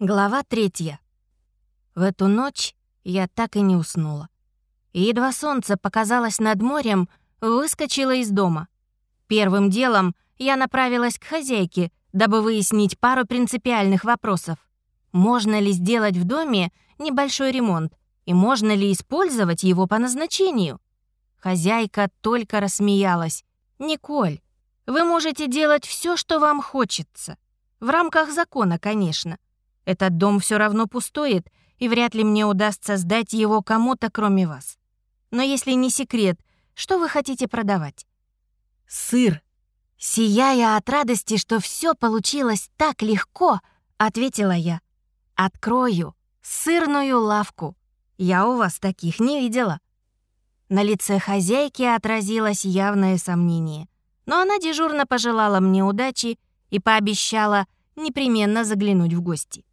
Глава третья. В эту ночь я так и не уснула. Едва солнце показалось над морем, выскочила из дома. Первым делом я направилась к хозяйке, дабы выяснить пару принципиальных вопросов. Можно ли сделать в доме небольшой ремонт, и можно ли использовать его по назначению? Хозяйка только рассмеялась. «Николь, вы можете делать все, что вам хочется. В рамках закона, конечно. Этот дом все равно пустует, и вряд ли мне удастся сдать его кому-то, кроме вас. Но если не секрет, что вы хотите продавать? Сыр. Сияя от радости, что все получилось так легко, ответила я. Открою сырную лавку. Я у вас таких не видела. На лице хозяйки отразилось явное сомнение, но она дежурно пожелала мне удачи и пообещала непременно заглянуть в гости.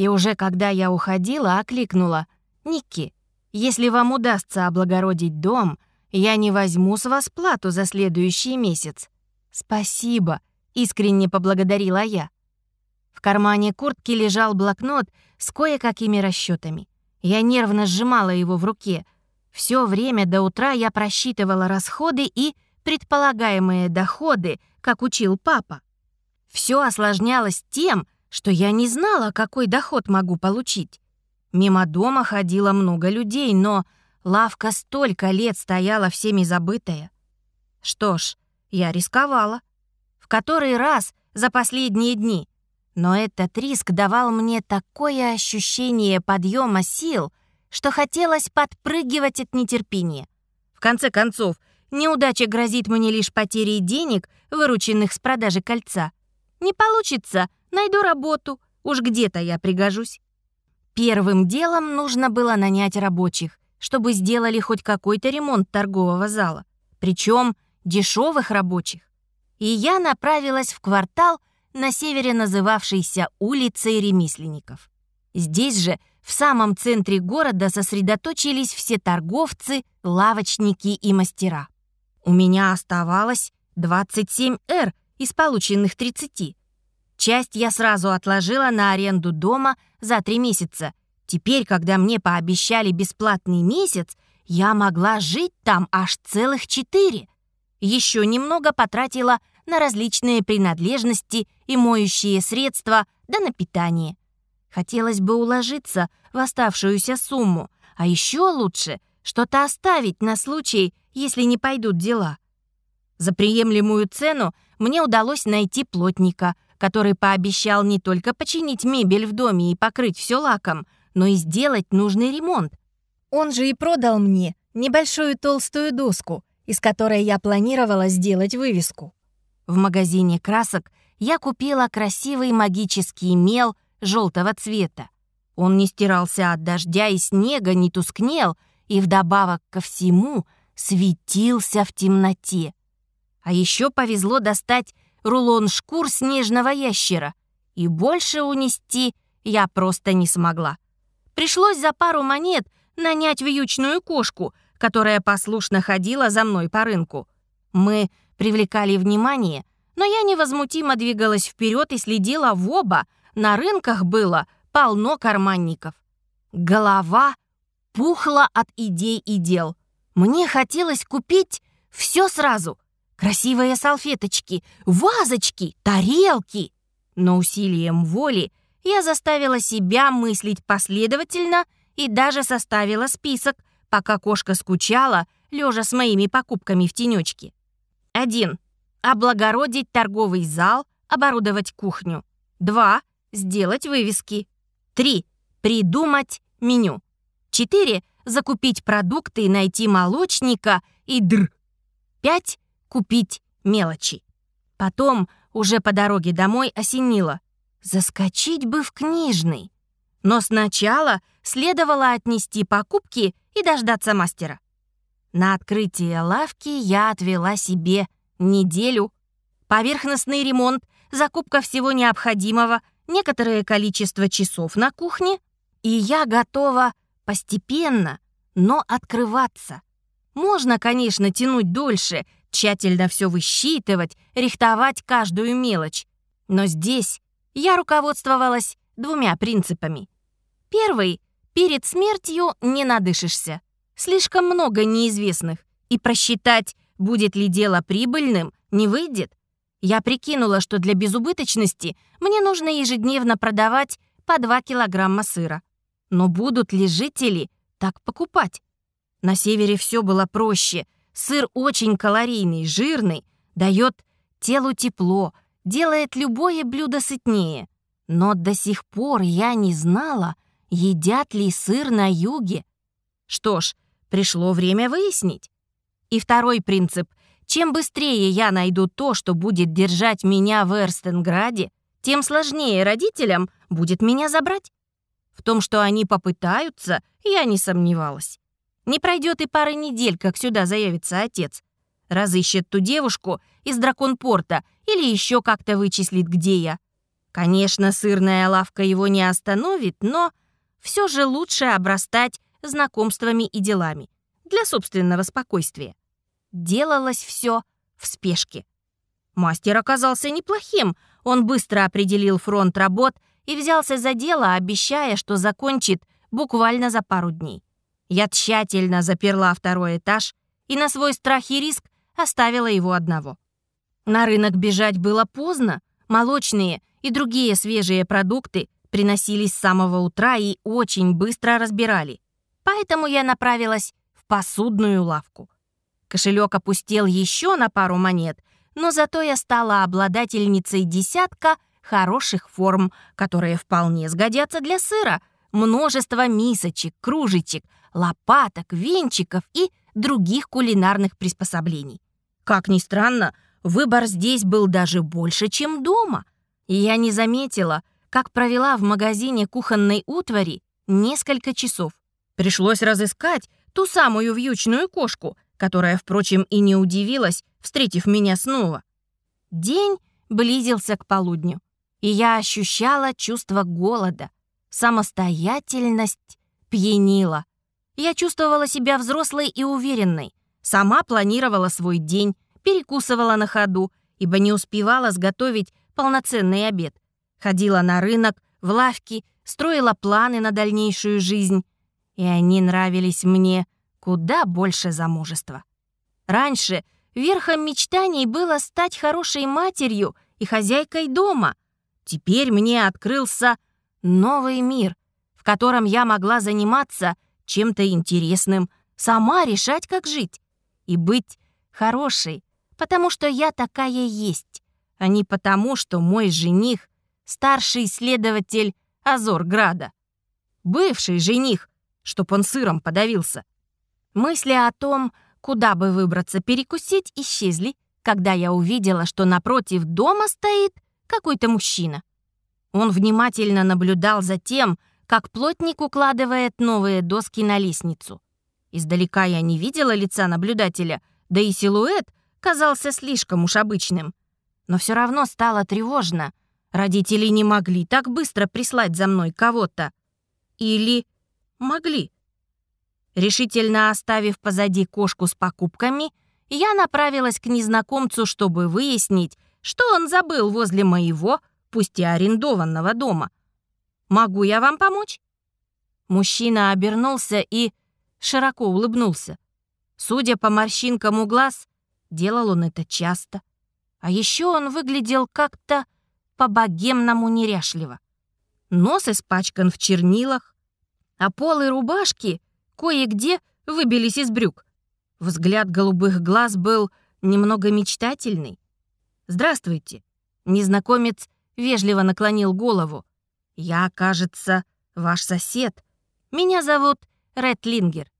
И уже когда я уходила, окликнула. «Никки, если вам удастся облагородить дом, я не возьму с вас плату за следующий месяц». «Спасибо», — искренне поблагодарила я. В кармане куртки лежал блокнот с кое-какими расчетами. Я нервно сжимала его в руке. Все время до утра я просчитывала расходы и предполагаемые доходы, как учил папа. Все осложнялось тем, что я не знала, какой доход могу получить. Мимо дома ходило много людей, но лавка столько лет стояла всеми забытая. Что ж, я рисковала. В который раз за последние дни. Но этот риск давал мне такое ощущение подъема сил, что хотелось подпрыгивать от нетерпения. В конце концов, неудача грозит мне лишь потерей денег, вырученных с продажи кольца. Не получится — Найду работу, уж где-то я пригожусь. Первым делом нужно было нанять рабочих, чтобы сделали хоть какой-то ремонт торгового зала, причем дешевых рабочих. И я направилась в квартал на севере называвшийся улицей ремесленников. Здесь же, в самом центре города, сосредоточились все торговцы, лавочники и мастера. У меня оставалось 27 «Р» из полученных 30. Часть я сразу отложила на аренду дома за три месяца. Теперь, когда мне пообещали бесплатный месяц, я могла жить там аж целых четыре. Еще немного потратила на различные принадлежности и моющие средства, да на питание. Хотелось бы уложиться в оставшуюся сумму, а еще лучше что-то оставить на случай, если не пойдут дела. За приемлемую цену мне удалось найти плотника — который пообещал не только починить мебель в доме и покрыть все лаком, но и сделать нужный ремонт. Он же и продал мне небольшую толстую доску, из которой я планировала сделать вывеску. В магазине красок я купила красивый магический мел желтого цвета. Он не стирался от дождя и снега, не тускнел, и вдобавок ко всему светился в темноте. А еще повезло достать рулон шкур снежного ящера, и больше унести я просто не смогла. Пришлось за пару монет нанять вьючную кошку, которая послушно ходила за мной по рынку. Мы привлекали внимание, но я невозмутимо двигалась вперед и следила в оба. На рынках было полно карманников. Голова пухла от идей и дел. Мне хотелось купить все сразу — Красивые салфеточки, вазочки, тарелки. Но усилием воли я заставила себя мыслить последовательно и даже составила список, пока кошка скучала, лежа с моими покупками в тенечке. 1. Облагородить торговый зал, оборудовать кухню. 2. Сделать вывески. 3. Придумать меню. 4. Закупить продукты, найти молочника и др. 5 купить мелочи. Потом, уже по дороге домой, осенило. Заскочить бы в книжный. Но сначала следовало отнести покупки и дождаться мастера. На открытие лавки я отвела себе неделю. Поверхностный ремонт, закупка всего необходимого, некоторое количество часов на кухне, и я готова постепенно, но открываться. Можно, конечно, тянуть дольше — тщательно все высчитывать, рихтовать каждую мелочь. Но здесь я руководствовалась двумя принципами. Первый — перед смертью не надышишься. Слишком много неизвестных, и просчитать, будет ли дело прибыльным, не выйдет. Я прикинула, что для безубыточности мне нужно ежедневно продавать по 2 килограмма сыра. Но будут ли жители так покупать? На севере все было проще. Сыр очень калорийный, жирный, дает телу тепло, делает любое блюдо сытнее. Но до сих пор я не знала, едят ли сыр на юге. Что ж, пришло время выяснить. И второй принцип. Чем быстрее я найду то, что будет держать меня в Эрстенграде, тем сложнее родителям будет меня забрать. В том, что они попытаются, я не сомневалась. Не пройдет и пары недель, как сюда заявится отец. Разыщет ту девушку из Драконпорта или еще как-то вычислит, где я. Конечно, сырная лавка его не остановит, но все же лучше обрастать знакомствами и делами для собственного спокойствия. Делалось все в спешке. Мастер оказался неплохим. Он быстро определил фронт работ и взялся за дело, обещая, что закончит буквально за пару дней. Я тщательно заперла второй этаж и на свой страх и риск оставила его одного. На рынок бежать было поздно, молочные и другие свежие продукты приносились с самого утра и очень быстро разбирали. Поэтому я направилась в посудную лавку. Кошелек опустел еще на пару монет, но зато я стала обладательницей десятка хороших форм, которые вполне сгодятся для сыра, множество мисочек, кружечек, лопаток, венчиков и других кулинарных приспособлений. Как ни странно, выбор здесь был даже больше, чем дома. И я не заметила, как провела в магазине кухонной утвари несколько часов. Пришлось разыскать ту самую вьючную кошку — которая, впрочем, и не удивилась, встретив меня снова. День близился к полудню, и я ощущала чувство голода. Самостоятельность пьянила. Я чувствовала себя взрослой и уверенной. Сама планировала свой день, перекусывала на ходу, ибо не успевала сготовить полноценный обед. Ходила на рынок, в лавки, строила планы на дальнейшую жизнь. И они нравились мне куда больше замужества. Раньше верхом мечтаний было стать хорошей матерью и хозяйкой дома. Теперь мне открылся новый мир, в котором я могла заниматься чем-то интересным, сама решать, как жить, и быть хорошей, потому что я такая есть, а не потому, что мой жених — старший следователь Азорграда. Бывший жених, чтоб он сыром подавился. Мысли о том, куда бы выбраться перекусить, исчезли, когда я увидела, что напротив дома стоит какой-то мужчина. Он внимательно наблюдал за тем, как плотник укладывает новые доски на лестницу. Издалека я не видела лица наблюдателя, да и силуэт казался слишком уж обычным. Но все равно стало тревожно. Родители не могли так быстро прислать за мной кого-то. Или могли. Решительно оставив позади кошку с покупками, я направилась к незнакомцу, чтобы выяснить, что он забыл возле моего, пусть и арендованного дома. «Могу я вам помочь?» Мужчина обернулся и широко улыбнулся. Судя по морщинкам у глаз, делал он это часто. А еще он выглядел как-то по-богемному неряшливо. Нос испачкан в чернилах, а полы рубашки кое-где выбились из брюк. Взгляд голубых глаз был немного мечтательный. «Здравствуйте». Незнакомец вежливо наклонил голову. «Я, кажется, ваш сосед. Меня зовут Ред Лингер».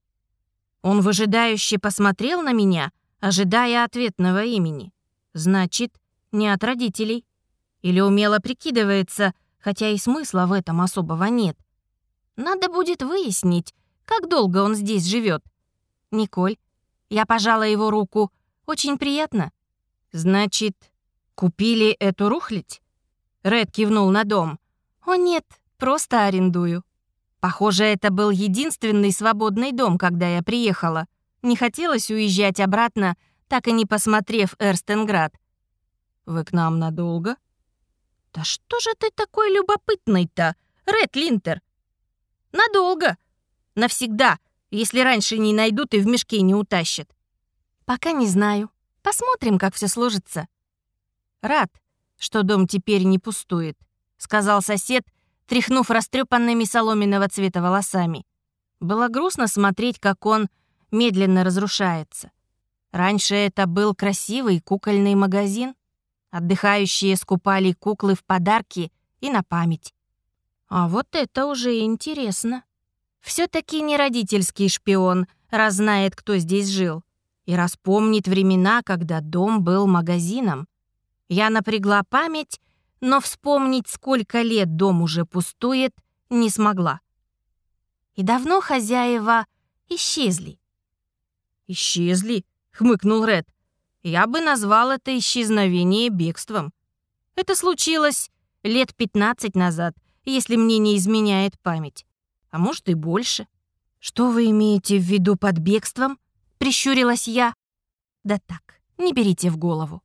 Он выжидающе посмотрел на меня, ожидая ответного имени. Значит, не от родителей. Или умело прикидывается, хотя и смысла в этом особого нет. Надо будет выяснить, как долго он здесь живет? Николь. Я пожала его руку. Очень приятно. Значит, купили эту рухлядь? Ред кивнул на дом. О нет, просто арендую. Похоже, это был единственный свободный дом, когда я приехала. Не хотелось уезжать обратно, так и не посмотрев Эрстенград. «Вы к нам надолго?» «Да что же ты такой любопытный-то?» — Ред Линтер. Надолго. Навсегда, если раньше не найдут и в мешке не утащат. Пока не знаю. Посмотрим, как все сложится. Рад, что дом теперь не пустует, сказал сосед, тряхнув растрепанными соломенного цвета волосами. Было грустно смотреть, как он медленно разрушается. Раньше это был красивый кукольный магазин. Отдыхающие скупали куклы в подарки и на память. А вот это уже интересно. все таки не родительский шпион, раз знает, кто здесь жил. И раз помнит времена, когда дом был магазином. Я напрягла память, но вспомнить, сколько лет дом уже пустует, не смогла. И давно хозяева исчезли. «Исчезли?» — хмыкнул Ред. «Я бы назвал это исчезновение бегством. Это случилось лет 15 назад, если мне не изменяет память. А может и больше. Что вы имеете в виду под бегством? Прищурилась я. Да так, не берите в голову.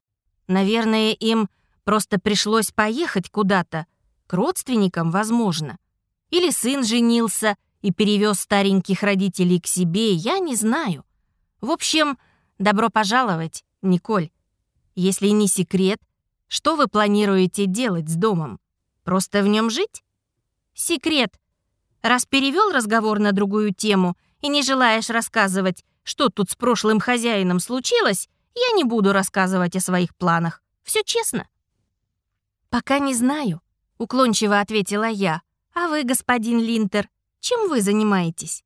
Наверное, им просто пришлось поехать куда-то. К родственникам, возможно. Или сын женился и перевез стареньких родителей к себе, я не знаю. В общем, добро пожаловать, Николь. Если не секрет, что вы планируете делать с домом? Просто в нем жить? Секрет. Раз перевел разговор на другую тему и не желаешь рассказывать, что тут с прошлым хозяином случилось, я не буду рассказывать о своих планах. Все честно. Пока не знаю, уклончиво ответила я. А вы, господин Линтер, чем вы занимаетесь?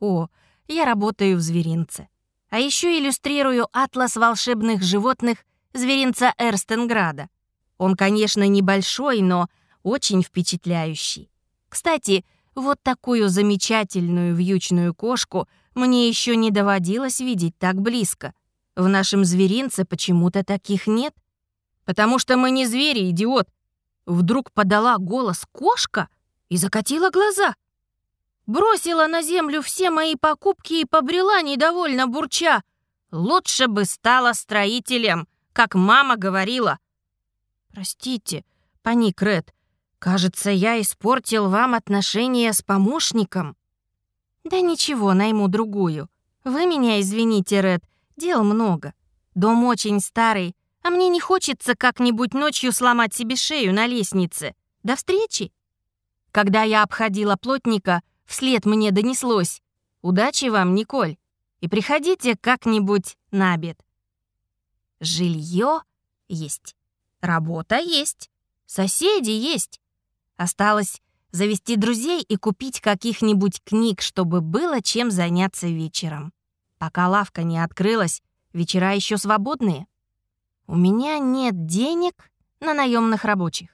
О, я работаю в зверинце. А еще иллюстрирую атлас волшебных животных зверинца Эрстенграда. Он, конечно, небольшой, но очень впечатляющий. Кстати, вот такую замечательную вьючную кошку мне еще не доводилось видеть так близко. В нашем зверинце почему-то таких нет. Потому что мы не звери, идиот. Вдруг подала голос кошка и закатила глаза. Бросила на землю все мои покупки и побрела недовольно бурча. Лучше бы стала строителем, как мама говорила. Простите, паник Ред, кажется, я испортил вам отношения с помощником. Да ничего, найму другую. Вы меня извините, Ред, дел много. Дом очень старый, а мне не хочется как-нибудь ночью сломать себе шею на лестнице. До встречи. Когда я обходила плотника, Вслед мне донеслось. «Удачи вам, Николь, и приходите как-нибудь на обед». Жилье есть, работа есть, соседи есть. Осталось завести друзей и купить каких-нибудь книг, чтобы было чем заняться вечером. Пока лавка не открылась, вечера еще свободные. У меня нет денег на наемных рабочих.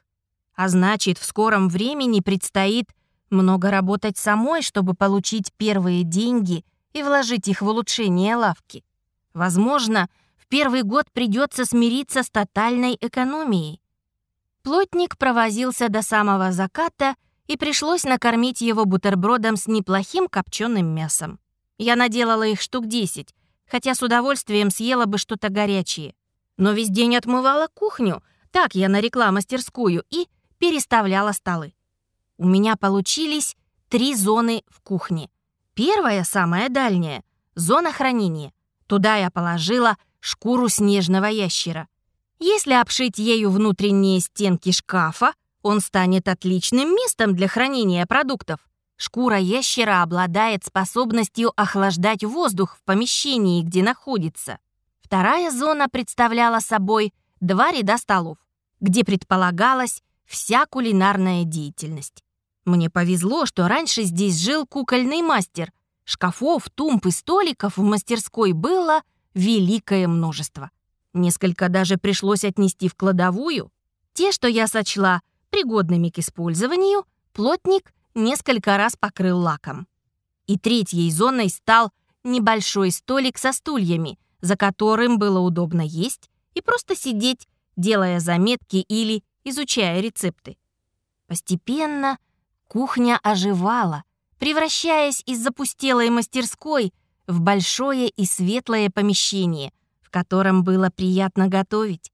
А значит, в скором времени предстоит много работать самой, чтобы получить первые деньги и вложить их в улучшение лавки. Возможно, в первый год придется смириться с тотальной экономией. Плотник провозился до самого заката, и пришлось накормить его бутербродом с неплохим копченым мясом. Я наделала их штук 10, хотя с удовольствием съела бы что-то горячее. Но весь день отмывала кухню, так я нарекла мастерскую, и переставляла столы. У меня получились три зоны в кухне. Первая, самая дальняя, зона хранения. Туда я положила шкуру снежного ящера. Если обшить ею внутренние стенки шкафа, он станет отличным местом для хранения продуктов. Шкура ящера обладает способностью охлаждать воздух в помещении, где находится. Вторая зона представляла собой два ряда столов, где предполагалась вся кулинарная деятельность. Мне повезло, что раньше здесь жил кукольный мастер. Шкафов, тумб и столиков в мастерской было великое множество. Несколько даже пришлось отнести в кладовую. Те, что я сочла пригодными к использованию, плотник несколько раз покрыл лаком. И третьей зоной стал небольшой столик со стульями, за которым было удобно есть и просто сидеть, делая заметки или изучая рецепты. Постепенно Кухня оживала, превращаясь из запустелой мастерской в большое и светлое помещение, в котором было приятно готовить.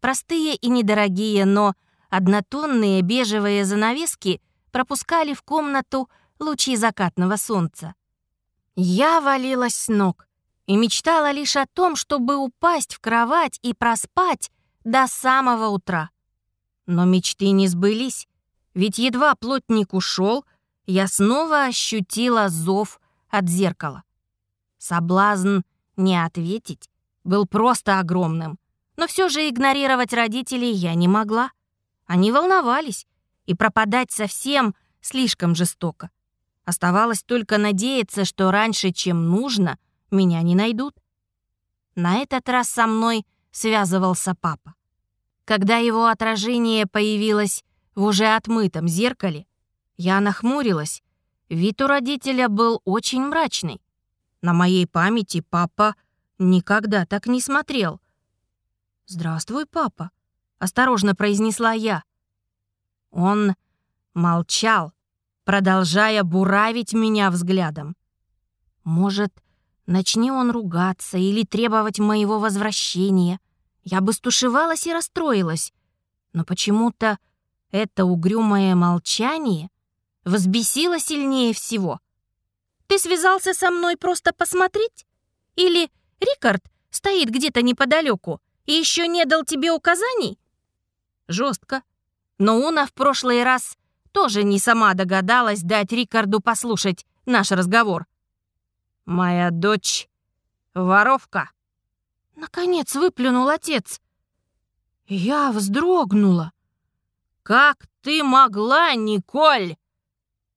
Простые и недорогие, но однотонные бежевые занавески пропускали в комнату лучи закатного солнца. Я валилась с ног и мечтала лишь о том, чтобы упасть в кровать и проспать до самого утра. Но мечты не сбылись, ведь едва плотник ушел, я снова ощутила зов от зеркала. Соблазн не ответить был просто огромным, но все же игнорировать родителей я не могла. Они волновались, и пропадать совсем слишком жестоко. Оставалось только надеяться, что раньше, чем нужно, меня не найдут. На этот раз со мной связывался папа. Когда его отражение появилось в уже отмытом зеркале, я нахмурилась. Вид у родителя был очень мрачный. На моей памяти папа никогда так не смотрел. «Здравствуй, папа», — осторожно произнесла я. Он молчал, продолжая буравить меня взглядом. Может, начни он ругаться или требовать моего возвращения, я бы стушевалась и расстроилась. Но почему-то это угрюмое молчание взбесило сильнее всего. «Ты связался со мной просто посмотреть? Или Рикард стоит где-то неподалеку и еще не дал тебе указаний?» Жестко. Но Уна в прошлый раз тоже не сама догадалась дать Рикарду послушать наш разговор. «Моя дочь — воровка!» Наконец выплюнул отец. Я вздрогнула. «Как ты могла, Николь?»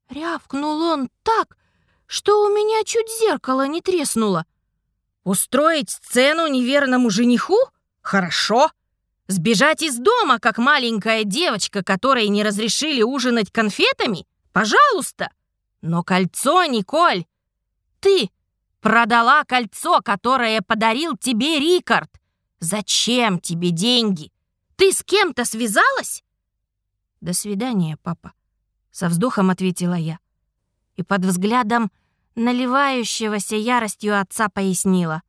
Рявкнул он так, что у меня чуть зеркало не треснуло. «Устроить сцену неверному жениху? Хорошо!» Сбежать из дома, как маленькая девочка, которой не разрешили ужинать конфетами? Пожалуйста! Но кольцо, Николь! Ты продала кольцо, которое подарил тебе Рикард. Зачем тебе деньги? Ты с кем-то связалась? До свидания, папа. Со вздохом ответила я. И под взглядом наливающегося яростью отца пояснила.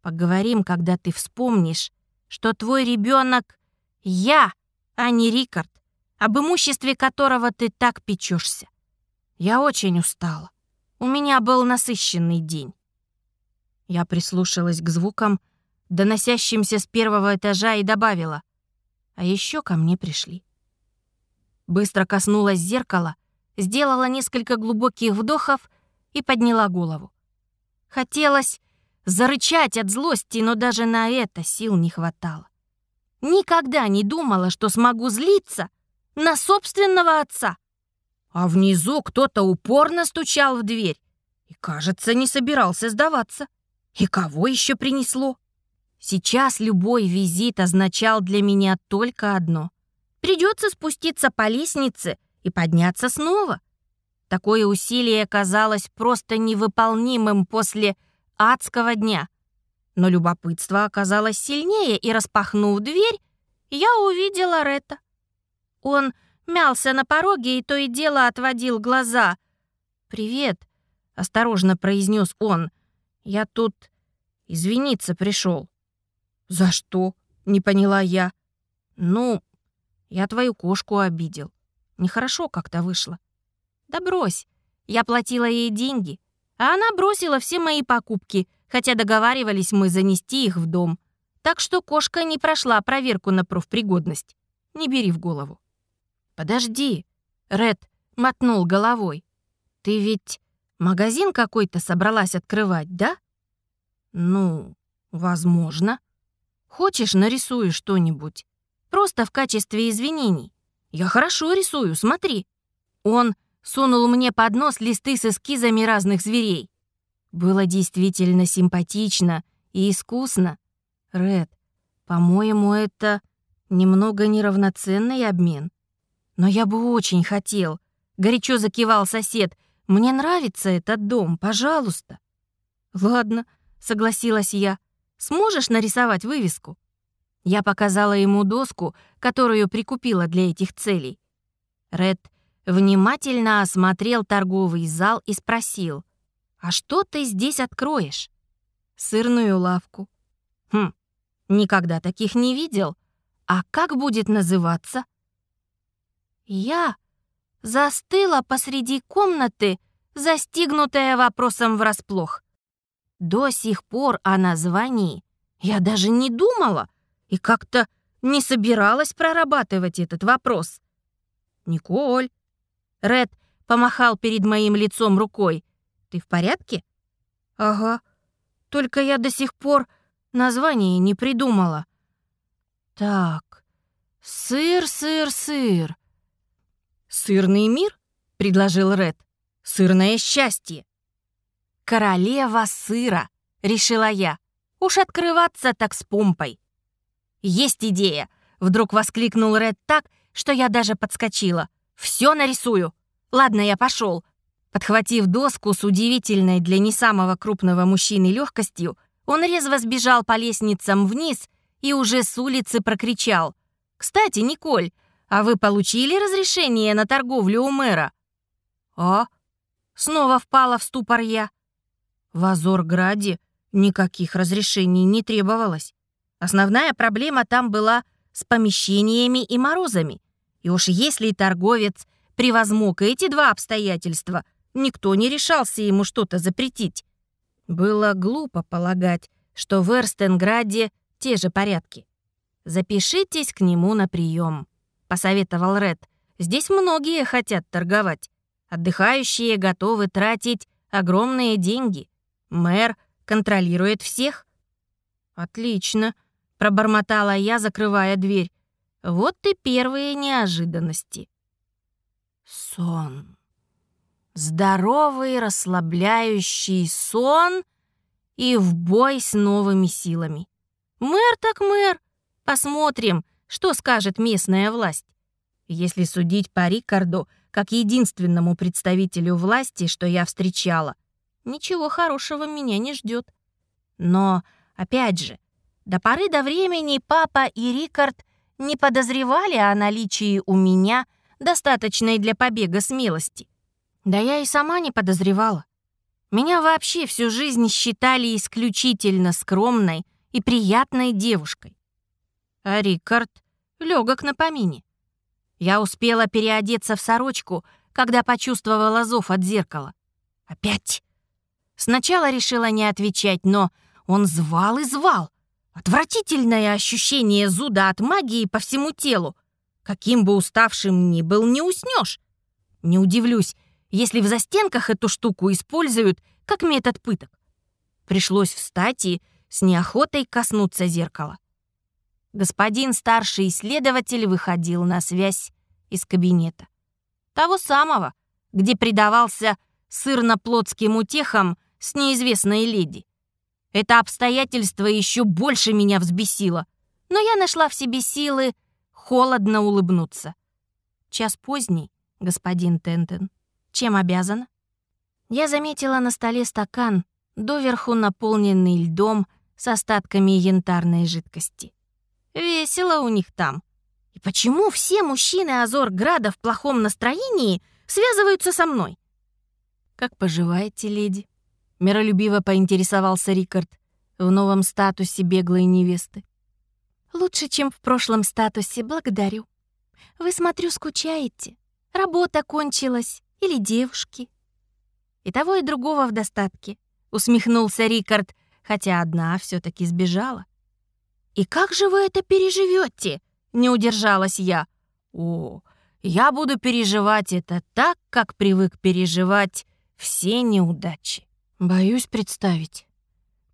Поговорим, когда ты вспомнишь, что твой ребенок я, а не Рикард, об имуществе которого ты так печешься. Я очень устала. У меня был насыщенный день. Я прислушалась к звукам, доносящимся с первого этажа, и добавила. А еще ко мне пришли. Быстро коснулась зеркала, сделала несколько глубоких вдохов и подняла голову. Хотелось зарычать от злости, но даже на это сил не хватало. Никогда не думала, что смогу злиться на собственного отца. А внизу кто-то упорно стучал в дверь и, кажется, не собирался сдаваться. И кого еще принесло? Сейчас любой визит означал для меня только одно. Придется спуститься по лестнице и подняться снова. Такое усилие казалось просто невыполнимым после адского дня. Но любопытство оказалось сильнее, и, распахнув дверь, я увидела Ретта. Он мялся на пороге и то и дело отводил глаза. «Привет», — осторожно произнес он. «Я тут извиниться пришел». «За что?» — не поняла я. «Ну, я твою кошку обидел. Нехорошо как-то вышло». «Да брось, я платила ей деньги, а она бросила все мои покупки, хотя договаривались мы занести их в дом. Так что кошка не прошла проверку на профпригодность. Не бери в голову. «Подожди», — Ред мотнул головой. «Ты ведь магазин какой-то собралась открывать, да?» «Ну, возможно. Хочешь, нарисую что-нибудь? Просто в качестве извинений. Я хорошо рисую, смотри». Он сунул мне под нос листы с эскизами разных зверей. Было действительно симпатично и искусно. Ред, по-моему, это немного неравноценный обмен. Но я бы очень хотел. Горячо закивал сосед. Мне нравится этот дом, пожалуйста. Ладно, согласилась я. Сможешь нарисовать вывеску? Я показала ему доску, которую прикупила для этих целей. Ред внимательно осмотрел торговый зал и спросил, «А что ты здесь откроешь?» «Сырную лавку». «Хм, никогда таких не видел. А как будет называться?» Я застыла посреди комнаты, застигнутая вопросом врасплох. До сих пор о названии я даже не думала и как-то не собиралась прорабатывать этот вопрос. «Николь!» Ред помахал перед моим лицом рукой. «Ты в порядке?» «Ага. Только я до сих пор название не придумала». «Так, сыр, сыр, сыр». «Сырный мир?» — предложил Ред. «Сырное счастье». «Королева сыра», — решила я. «Уж открываться так с помпой». «Есть идея!» — вдруг воскликнул Ред так, что я даже подскочила. «Все нарисую!» «Ладно, я пошел. Подхватив доску с удивительной для не самого крупного мужчины легкостью, он резво сбежал по лестницам вниз и уже с улицы прокричал. «Кстати, Николь, а вы получили разрешение на торговлю у мэра?» «А?» Снова впала в ступор я. В Азорграде никаких разрешений не требовалось. Основная проблема там была с помещениями и морозами. И уж если торговец превозмог эти два обстоятельства, никто не решался ему что-то запретить. Было глупо полагать, что в Эрстенграде те же порядки. «Запишитесь к нему на прием», — посоветовал Ред. «Здесь многие хотят торговать. Отдыхающие готовы тратить огромные деньги. Мэр контролирует всех». «Отлично», — пробормотала я, закрывая дверь. «Вот и первые неожиданности». Сон здоровый, расслабляющий сон и в бой с новыми силами. Мэр так мэр. Посмотрим, что скажет местная власть. Если судить по Рикарду, как единственному представителю власти, что я встречала, ничего хорошего меня не ждет. Но, опять же, до поры до времени папа и Рикард не подозревали о наличии у меня достаточной для побега смелости. Да я и сама не подозревала. Меня вообще всю жизнь считали исключительно скромной и приятной девушкой. А Рикард легок на помине. Я успела переодеться в сорочку, когда почувствовала зов от зеркала. Опять. Сначала решила не отвечать, но он звал и звал. Отвратительное ощущение зуда от магии по всему телу. Каким бы уставшим ни был, не уснешь. Не удивлюсь, если в застенках эту штуку используют как метод пыток. Пришлось встать и с неохотой коснуться зеркала. Господин старший исследователь выходил на связь из кабинета. Того самого, где предавался сырно-плотским утехам с неизвестной леди. Это обстоятельство еще больше меня взбесило, но я нашла в себе силы холодно улыбнуться. Час поздний, господин Тентен. Чем обязан? Я заметила на столе стакан, доверху наполненный льдом с остатками янтарной жидкости. Весело у них там. И почему все мужчины Азорграда в плохом настроении связываются со мной? «Как поживаете, леди?» — миролюбиво поинтересовался Рикард в новом статусе беглой невесты. «Лучше, чем в прошлом статусе, благодарю. Вы, смотрю, скучаете. Работа кончилась, или девушки. И того, и другого в достатке, усмехнулся Рикард, хотя одна все таки сбежала. «И как же вы это переживете? не удержалась я. «О, я буду переживать это так, как привык переживать все неудачи. Боюсь представить.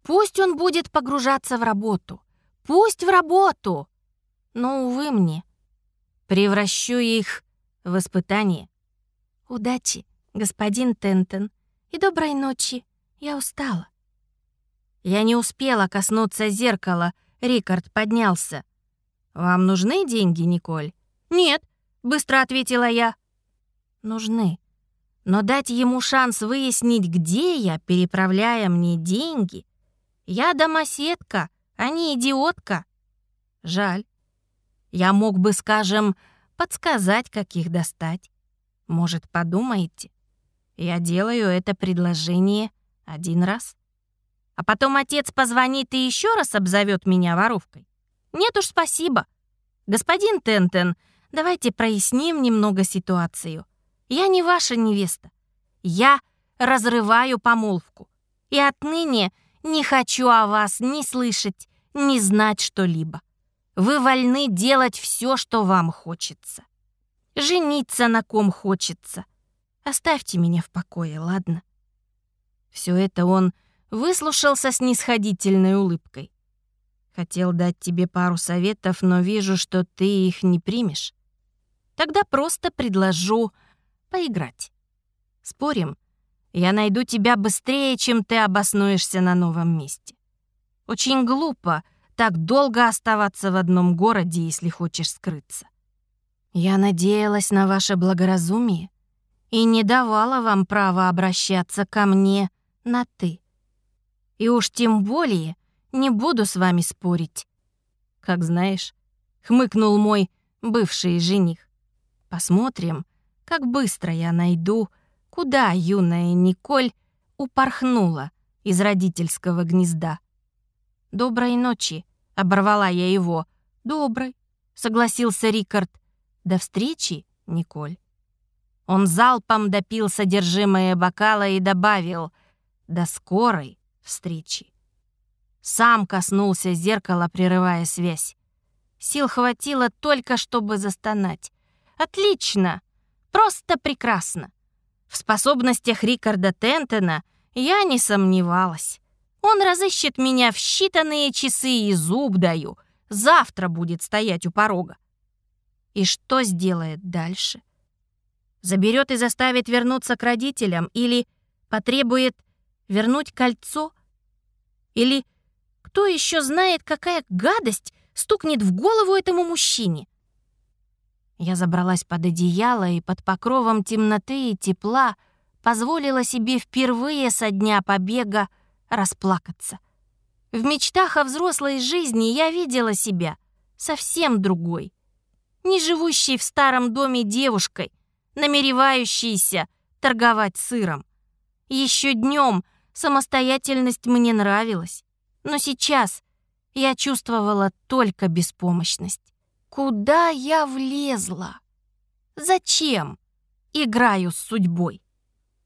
Пусть он будет погружаться в работу. Пусть в работу. Но, увы мне, превращу их в испытание. Удачи, господин Тентон, и доброй ночи. Я устала. Я не успела коснуться зеркала. Рикард поднялся. «Вам нужны деньги, Николь?» «Нет», — быстро ответила я. «Нужны. Но дать ему шанс выяснить, где я, переправляя мне деньги. Я домоседка, а не идиотка. Жаль. Я мог бы, скажем, подсказать, как их достать. Может, подумаете? Я делаю это предложение один раз. А потом отец позвонит и еще раз обзовет меня воровкой. Нет уж, спасибо. Господин Тентен, давайте проясним немного ситуацию. Я не ваша невеста. Я разрываю помолвку. И отныне не хочу о вас ни слышать, ни знать что-либо. Вы вольны делать все, что вам хочется. Жениться на ком хочется. Оставьте меня в покое, ладно? Все это он выслушал со снисходительной улыбкой. Хотел дать тебе пару советов, но вижу, что ты их не примешь. Тогда просто предложу поиграть. Спорим, я найду тебя быстрее, чем ты обоснуешься на новом месте. Очень глупо так долго оставаться в одном городе, если хочешь скрыться. Я надеялась на ваше благоразумие и не давала вам права обращаться ко мне на «ты». И уж тем более не буду с вами спорить. Как знаешь, хмыкнул мой бывший жених. Посмотрим, как быстро я найду, куда юная Николь упорхнула из родительского гнезда. «Доброй ночи», — оборвала я его. «Доброй», — согласился Рикард. «До встречи, Николь». Он залпом допил содержимое бокала и добавил «До скорой встречи». Сам коснулся зеркала, прерывая связь. Сил хватило только, чтобы застонать. Отлично! Просто прекрасно! В способностях Рикарда Тентона я не сомневалась. Он разыщет меня в считанные часы и зуб даю. Завтра будет стоять у порога. И что сделает дальше? Заберет и заставит вернуться к родителям или потребует вернуть кольцо? Или кто еще знает, какая гадость стукнет в голову этому мужчине? Я забралась под одеяло и под покровом темноты и тепла позволила себе впервые со дня побега расплакаться. В мечтах о взрослой жизни я видела себя совсем другой. Не живущей в старом доме девушкой, намеревающейся торговать сыром. Еще днем самостоятельность мне нравилась, но сейчас я чувствовала только беспомощность. Куда я влезла? Зачем играю с судьбой?